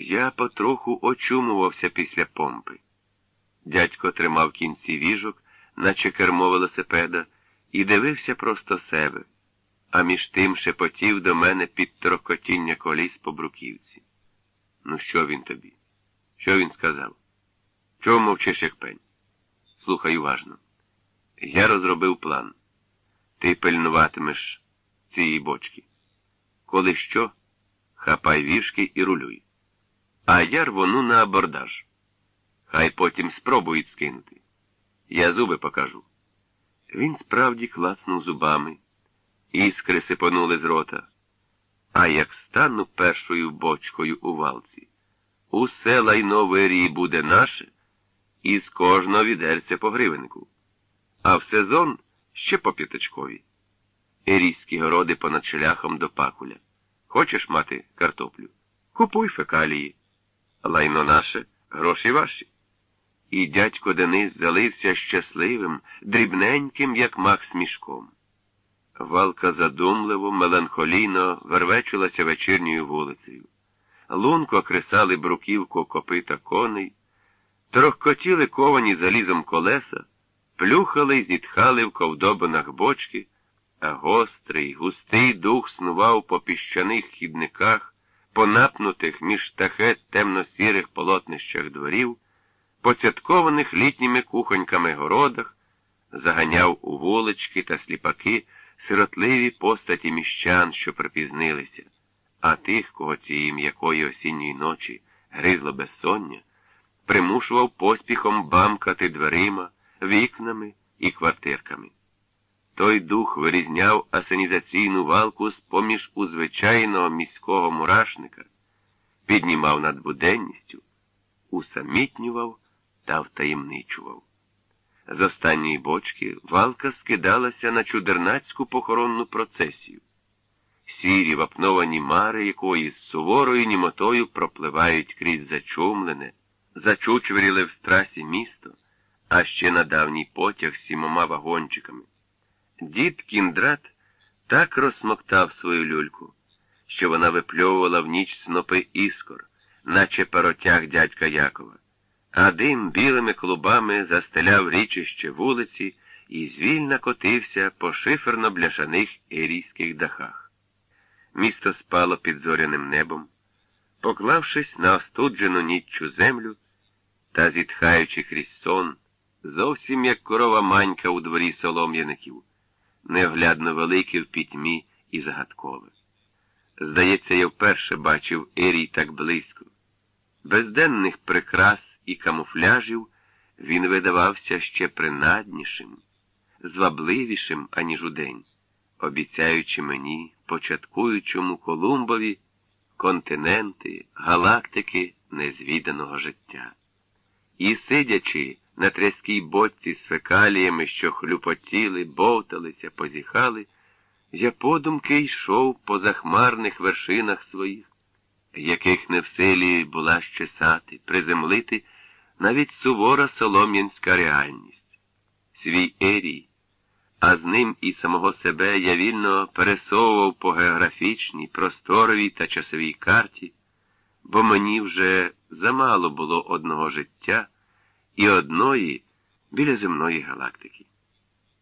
Я потроху очумувався після помпи. Дядько тримав кінці віжок, наче кермо велосипеда, і дивився просто себе, а між тим шепотів до мене під трокотіння коліс по бруківці. Ну, що він тобі? Що він сказав? Чого мовчиш, як пень? Слухай уважно. Я розробив план. Ти пильнуватимеш цієї бочки. Коли що, хапай вішки і рулюй. А я рвону на абордаж. Хай потім спробують скинути. Я зуби покажу. Він справді класнув зубами, іскри сипонули з рота. А як стану першою бочкою у валці, усе лайно вирії буде наше, і з кожного відерця по гривеннику. А в сезон ще по п'ятачкові. Ірійські городи понад шляхом до пакуля. Хочеш мати картоплю? Купуй фекалії. Лайно наше, гроші ваші. І дядько Денис залився щасливим, дрібненьким, як мак смішком. Валка задумливо, меланхолійно вервечилася вечірньою вулицею. Лунко кресали бруківку копита коней, трохкотіли ковані залізом колеса, плюхали й зітхали в ковдобинах бочки, а гострий, густий дух снував по піщаних хідниках, понапнутих між штахет темно-сірих полотнищах дворів, поцяткованих літніми кухоньками городах, заганяв у вулички та сліпаки сиротливі постаті міщан, що припізнилися, а тих, кого цієї м'якої осінньої ночі гризло безсоння, примушував поспіхом бамкати дверима, вікнами і квартирками. Той дух вирізняв асенізаційну валку з поміж у звичайного міського мурашника, піднімав над буденністю, усамітнював та втаємничував. З останньої бочки валка скидалася на чудернацьку похоронну процесію. Сірі вапновані мари якої з суворою німотою пропливають крізь зачумлене, зачучвіріли в страсі місто, а ще на давній потяг сімома вагончиками. Дід Кіндрат так розсмоктав свою люльку, що вона випльовувала в ніч снопи іскор, наче паротяг дядька Якова а дим білими клубами застеляв річище вулиці і звільно котився по шиферно-бляшаних ірійських дахах. Місто спало під зоряним небом, поклавшись на остуджену ніччю землю та зітхаючи крізь сон, зовсім як корова манька у дворі солом'яників, неоглядно велике в пітьмі і загадкове. Здається, я вперше бачив Ерій так близько, безденних прикрас і камуфляжів він видавався ще принаднішим, звабливішим, аніж удень, обіцяючи мені, початкуючому Колумбові, континенти, галактики незвіданого життя. І, сидячи на тряскій боці з фекаліями, що хлюпотіли, бовталися, позіхали, я подумки йшов по захмарних вершинах своїх, яких не в силі була щесати, приземлити навіть сувора солом'янська реальність, свій ерій, а з ним і самого себе я вільно пересовував по географічній, просторовій та часовій карті, бо мені вже замало було одного життя і одної біля земної галактики.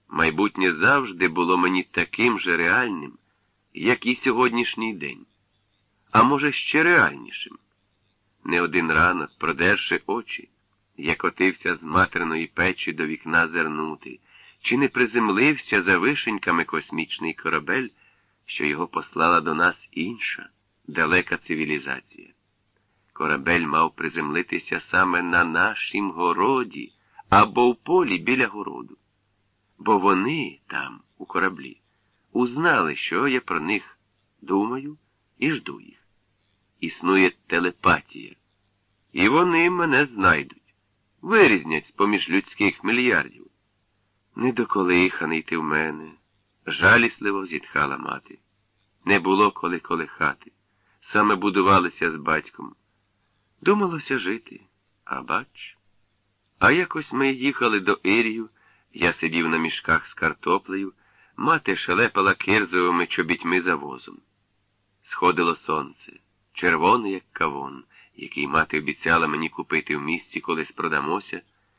Майбутнє завжди було мені таким же реальним, як і сьогоднішній день, а може, ще реальнішим. Не один ранок, продерши очі, я котився з материної печі до вікна зернути, чи не приземлився за вишеньками космічний корабель, що його послала до нас інша, далека цивілізація. Корабель мав приземлитися саме на нашім городі або в полі біля городу. Бо вони там, у кораблі, узнали, що я про них думаю і жду їх. Існує телепатія. І вони мене знайдуть вирізнять поміж людських мільярдів. Недоколиханий ти в мене, жалісливо зітхала мати. Не було коли колихати. Саме будувалися з батьком. Думалося жити, а бач. А якось ми їхали до Ірію, я сидів на мішках з картоплею, мати шелепала кирзовими чобітьми за возом. Сходило сонце, червоне, як кавон, який мати обіцяла мені купити в місті, коли продамося,